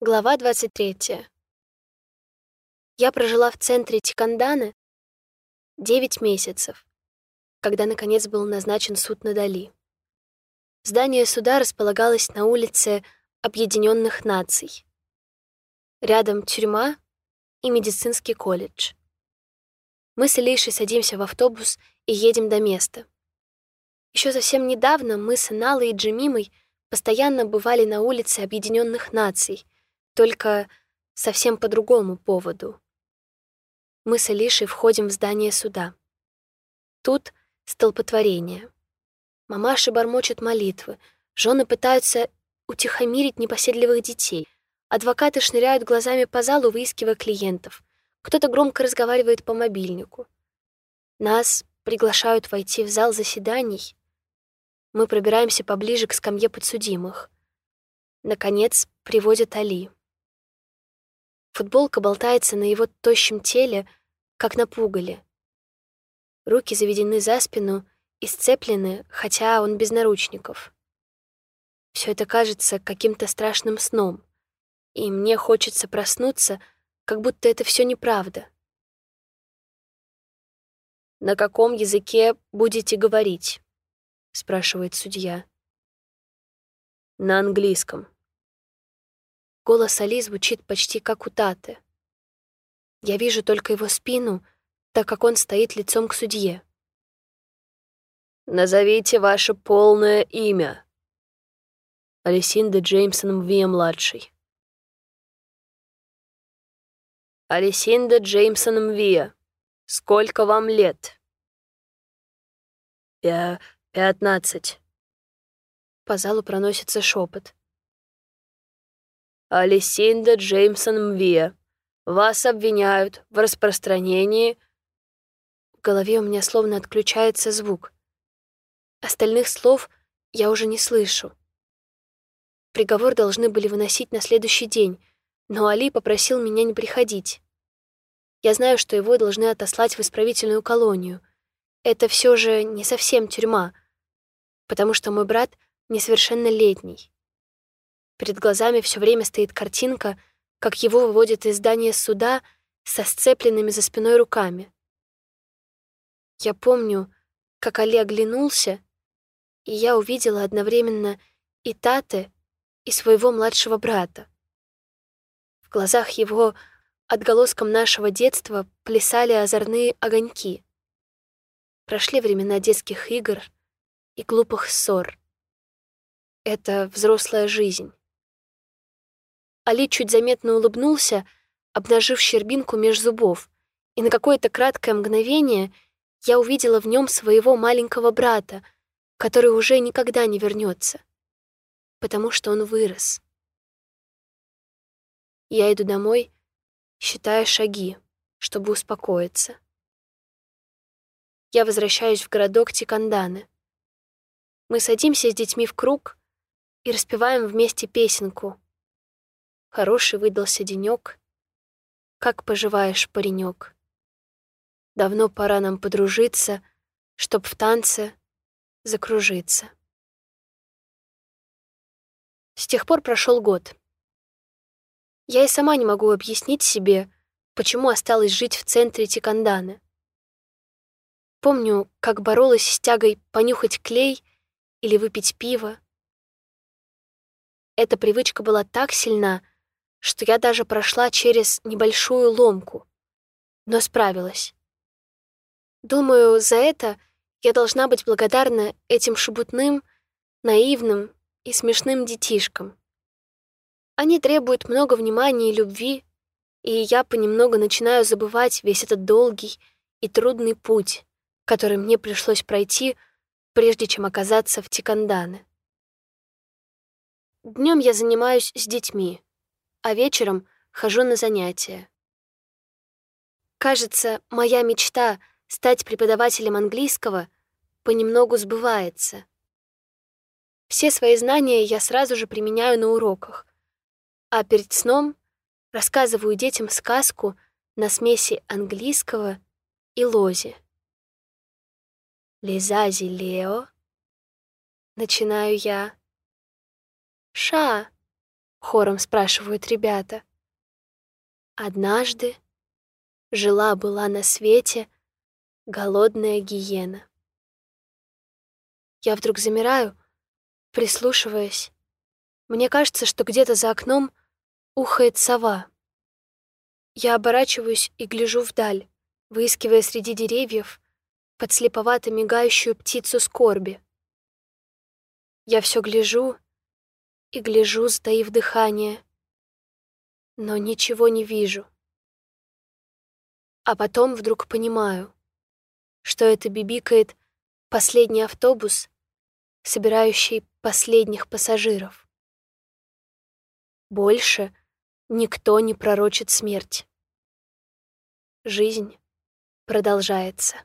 Глава 23. Я прожила в центре Тикандана 9 месяцев, когда, наконец, был назначен суд на Дали. Здание суда располагалось на улице Объединенных Наций. Рядом тюрьма и медицинский колледж. Мы с Илейшей садимся в автобус и едем до места. Еще совсем недавно мы с Иналой и Джемимой постоянно бывали на улице Объединенных Наций — только совсем по другому поводу. Мы с Алишей входим в здание суда. Тут столпотворение. Мамаши бормочут молитвы, жены пытаются утихомирить непоседливых детей. Адвокаты шныряют глазами по залу, выискивая клиентов. Кто-то громко разговаривает по мобильнику. Нас приглашают войти в зал заседаний. Мы пробираемся поближе к скамье подсудимых. Наконец, приводят Али. Футболка болтается на его тощем теле, как на пугале. Руки заведены за спину и сцеплены, хотя он без наручников. Все это кажется каким-то страшным сном, и мне хочется проснуться, как будто это все неправда. «На каком языке будете говорить?» — спрашивает судья. «На английском», Голос Али звучит почти как у Таты. Я вижу только его спину, так как он стоит лицом к судье. «Назовите ваше полное имя». Алисинда Джеймсон Мвия-младший. Алисинда Джеймсон Мвия, сколько вам лет? Пя... пятнадцать. По залу проносится шепот. Алисинда Джеймсон Мвия. Вас обвиняют в распространении...» В голове у меня словно отключается звук. Остальных слов я уже не слышу. Приговор должны были выносить на следующий день, но Али попросил меня не приходить. Я знаю, что его должны отослать в исправительную колонию. Это все же не совсем тюрьма, потому что мой брат несовершеннолетний. Перед глазами все время стоит картинка, как его выводят из здания суда со сцепленными за спиной руками. Я помню, как Али оглянулся, и я увидела одновременно и Таты, и своего младшего брата. В глазах его отголоском нашего детства плясали озорные огоньки. Прошли времена детских игр и глупых ссор. Это взрослая жизнь. Али чуть заметно улыбнулся, обнажив щербинку меж зубов, и на какое-то краткое мгновение я увидела в нем своего маленького брата, который уже никогда не вернется, потому что он вырос. Я иду домой, считая шаги, чтобы успокоиться. Я возвращаюсь в городок Тиканданы. Мы садимся с детьми в круг и распеваем вместе песенку — Хороший выдался денёк. Как поживаешь, паренек? Давно пора нам подружиться, чтоб в танце закружиться. С тех пор прошел год. Я и сама не могу объяснить себе, почему осталась жить в центре Тиканданы. Помню, как боролась с тягой понюхать клей или выпить пиво. Эта привычка была так сильна, что я даже прошла через небольшую ломку, но справилась. Думаю, за это я должна быть благодарна этим шебутным, наивным и смешным детишкам. Они требуют много внимания и любви, и я понемногу начинаю забывать весь этот долгий и трудный путь, который мне пришлось пройти, прежде чем оказаться в Тикандане. Днем я занимаюсь с детьми, а вечером хожу на занятия. Кажется, моя мечта стать преподавателем английского понемногу сбывается. Все свои знания я сразу же применяю на уроках, а перед сном рассказываю детям сказку на смеси английского и лози. Лизази Лео. Начинаю я. Ша, — хором спрашивают ребята. Однажды жила-была на свете голодная гиена. Я вдруг замираю, прислушиваясь. Мне кажется, что где-то за окном ухает сова. Я оборачиваюсь и гляжу вдаль, выискивая среди деревьев подслеповато мигающую птицу скорби. Я все гляжу и гляжу, сдаив дыхание, но ничего не вижу. А потом вдруг понимаю, что это бибикает последний автобус, собирающий последних пассажиров. Больше никто не пророчит смерть. Жизнь продолжается.